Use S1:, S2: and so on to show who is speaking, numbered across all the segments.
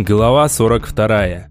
S1: Глава 42.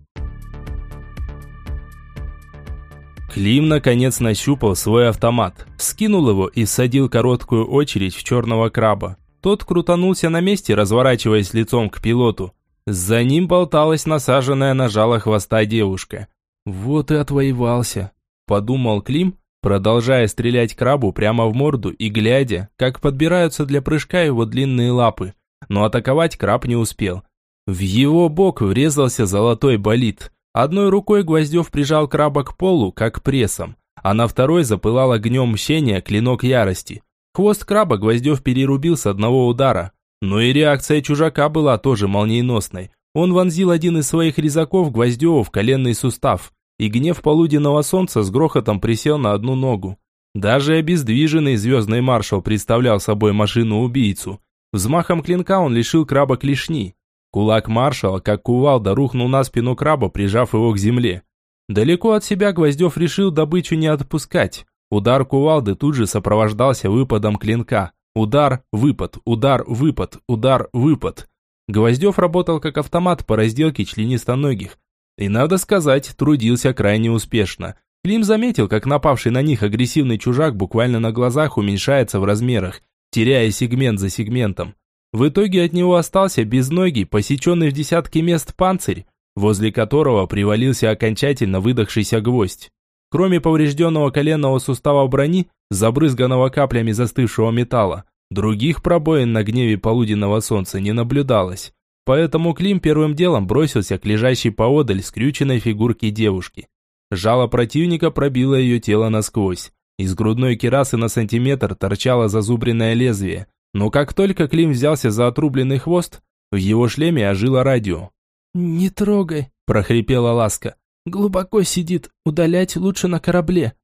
S1: Клим наконец нащупал свой автомат, скинул его и всадил короткую очередь в черного краба. Тот крутанулся на месте, разворачиваясь лицом к пилоту. За ним болталась насаженная на жало хвоста девушка. «Вот и отвоевался», – подумал Клим, продолжая стрелять крабу прямо в морду и глядя, как подбираются для прыжка его длинные лапы. Но атаковать краб не успел. В его бок врезался золотой болид. Одной рукой Гвоздев прижал краба к полу, как прессом, а на второй запылал огнем мщения клинок ярости. Хвост краба Гвоздев перерубил с одного удара. Но и реакция чужака была тоже молниеносной. Он вонзил один из своих резаков Гвоздеву в коленный сустав, и гнев полуденного солнца с грохотом присел на одну ногу. Даже обездвиженный звездный маршал представлял собой машину-убийцу. Взмахом клинка он лишил краба клешни, Кулак маршала, как кувалда, рухнул на спину краба, прижав его к земле. Далеко от себя Гвоздев решил добычу не отпускать. Удар кувалды тут же сопровождался выпадом клинка. Удар, выпад, удар, выпад, удар, выпад. Гвоздев работал как автомат по разделке членистоногих. И, надо сказать, трудился крайне успешно. Клим заметил, как напавший на них агрессивный чужак буквально на глазах уменьшается в размерах, теряя сегмент за сегментом. В итоге от него остался безногий, посеченный в десятки мест панцирь, возле которого привалился окончательно выдохшийся гвоздь. Кроме поврежденного коленного сустава брони, забрызганного каплями застывшего металла, других пробоин на гневе полуденного солнца не наблюдалось. Поэтому Клим первым делом бросился к лежащей поодаль скрюченной фигурке девушки. Жало противника пробило ее тело насквозь. Из грудной керасы на сантиметр торчало зазубренное лезвие, но как только Клим взялся за отрубленный хвост, в его шлеме ожило радио.
S2: «Не трогай», – прохрипела Ласка. «Глубоко сидит, удалять лучше на корабле».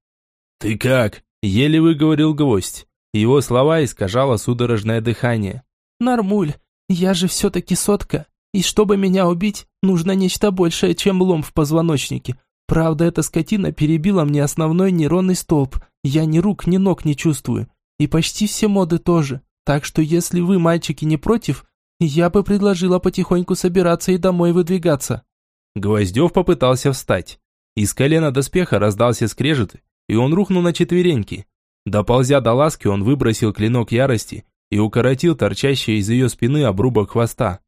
S1: «Ты как?» – еле выговорил гвоздь. Его слова искажало судорожное дыхание.
S2: «Нормуль, я же все-таки сотка, и чтобы меня убить, нужно нечто большее, чем лом в позвоночнике. Правда, эта скотина перебила мне основной нейронный столб, я ни рук, ни ног не чувствую, и почти все моды тоже. Так что если вы, мальчики, не против, я бы предложила потихоньку собираться и домой выдвигаться».
S1: Гвоздев попытался встать. Из колена доспеха раздался скрежет, и он рухнул на четвереньки. Доползя до ласки, он выбросил клинок ярости и укоротил торчащий из ее спины обрубок хвоста.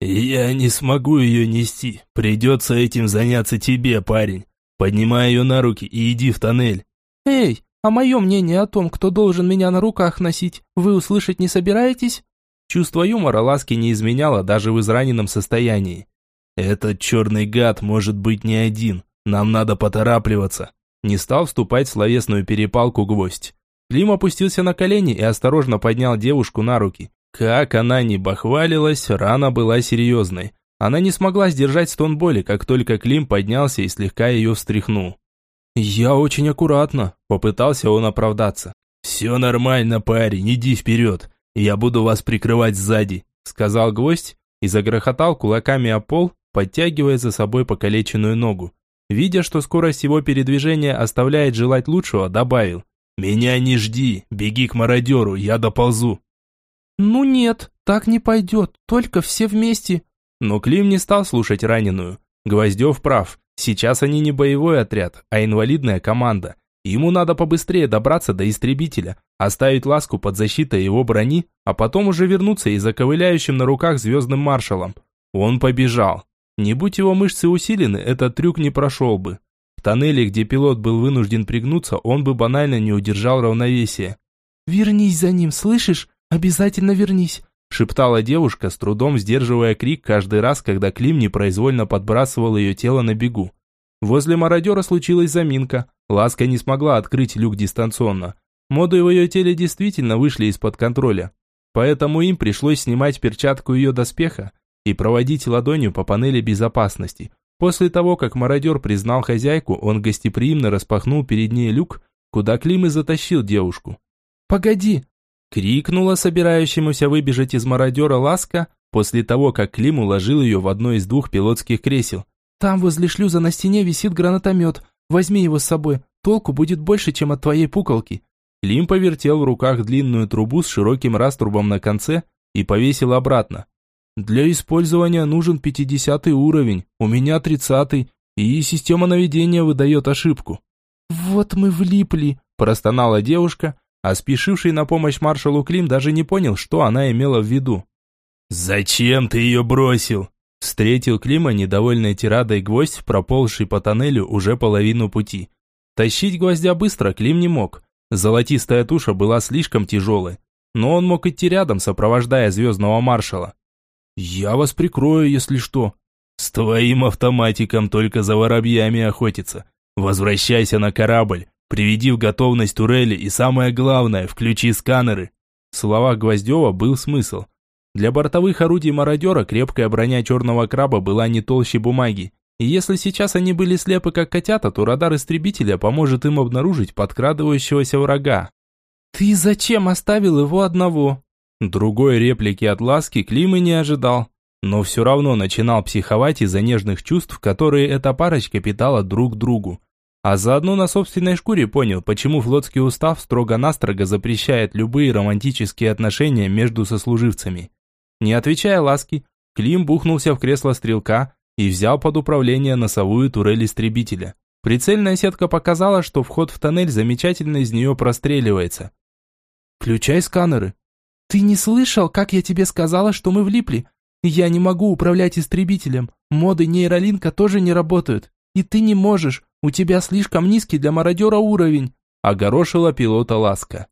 S1: «Я не смогу ее нести. Придется этим заняться тебе, парень. Поднимай ее на руки и иди в тоннель».
S2: «Эй, а мое мнение о том, кто должен меня на руках носить, вы услышать не собираетесь?»
S1: Чувство юмора ласки не изменяло даже в израненном состоянии. «Этот черный гад может быть не один. Нам надо поторапливаться». Не стал вступать в словесную перепалку гвоздь. Клим опустился на колени и осторожно поднял девушку на руки. Как она ни бахвалилась, рана была серьезной. Она не смогла сдержать стон боли, как только Клим поднялся и слегка ее встряхнул. «Я очень аккуратно», – попытался он оправдаться. «Все нормально, парень, иди вперед. Я буду вас прикрывать сзади», – сказал гвоздь и загрохотал кулаками о пол, подтягивая за собой покалеченную ногу. Видя, что скорость его передвижения оставляет желать лучшего, добавил. «Меня не жди, беги к мародеру, я доползу».
S2: «Ну нет, так не пойдет, только все вместе».
S1: Но Клим не стал слушать раненую. Гвоздев прав. Сейчас они не боевой отряд, а инвалидная команда. Ему надо побыстрее добраться до истребителя, оставить ласку под защитой его брони, а потом уже вернуться и заковыляющим на руках звездным маршалом. Он побежал. Не будь его мышцы усилены, этот трюк не прошел бы. В тоннеле, где пилот был вынужден пригнуться, он бы банально не удержал равновесия.
S2: «Вернись за ним, слышишь? Обязательно вернись
S1: шептала девушка, с трудом сдерживая крик каждый раз, когда Клим непроизвольно подбрасывал ее тело на бегу. Возле мародера случилась заминка. Ласка не смогла открыть люк дистанционно. Моды в ее теле действительно вышли из-под контроля. Поэтому им пришлось снимать перчатку ее доспеха и проводить ладонью по панели безопасности. После того, как мародер признал хозяйку, он гостеприимно распахнул перед ней люк, куда Клим и затащил девушку.
S2: «Погоди!»
S1: Крикнула собирающемуся выбежать из мародера Ласка после того, как Клим уложил ее в одно из двух пилотских кресел.
S2: «Там возле шлюза на стене висит гранатомет. Возьми его с собой. Толку будет больше, чем от твоей пуколки».
S1: Клим повертел в руках длинную трубу с широким раструбом на конце и повесил обратно. Для использования нужен 50 уровень, у меня 30 и система наведения выдает ошибку».
S2: «Вот мы влипли», – простонала девушка, а спешивший на помощь маршалу Клим даже не понял, что она имела в виду.
S1: «Зачем ты ее бросил?» Встретил Клима недовольной тирадой гвоздь, проползший по тоннелю уже половину пути. Тащить гвоздя быстро Клим не мог. Золотистая туша была слишком тяжелой, но он мог идти рядом, сопровождая звездного маршала. «Я вас прикрою, если что». «С твоим автоматиком только за воробьями охотиться. Возвращайся на корабль, приведи в готовность турели и самое главное, включи сканеры». В словах Гвоздева был смысл. Для бортовых орудий мародера крепкая броня черного краба была не толще бумаги. И если сейчас они были слепы как котята, то радар истребителя поможет им обнаружить подкрадывающегося врага.
S2: «Ты зачем оставил его одного?»
S1: Другой реплики от Ласки Клим и не ожидал, но все равно начинал психовать из-за нежных чувств, которые эта парочка питала друг другу. А заодно на собственной шкуре понял, почему флотский устав строго-настрого запрещает любые романтические отношения между сослуживцами. Не отвечая Ласки, Клим бухнулся в кресло стрелка и взял под управление носовую турель истребителя. Прицельная сетка показала, что вход в тоннель замечательно из нее простреливается.
S2: «Включай сканеры», «Ты не слышал, как я тебе сказала, что мы влипли? Я не могу управлять истребителем, моды нейролинка тоже не работают. И ты не можешь, у тебя слишком низкий для мародера уровень», – огорошила пилота Ласка.